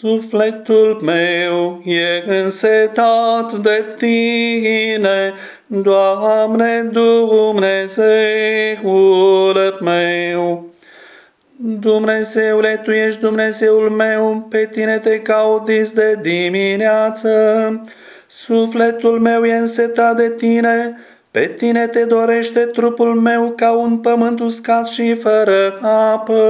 Sufletul meu e însetat de tine, Doamne Dumnezeul meu. Dumnezeule, Tu ești Dumnezeul meu, pe Tine te caut de dimineață. Sufletul meu e însetat de Tine, pe Tine te dorește trupul meu ca un pământ uscat și fără apă.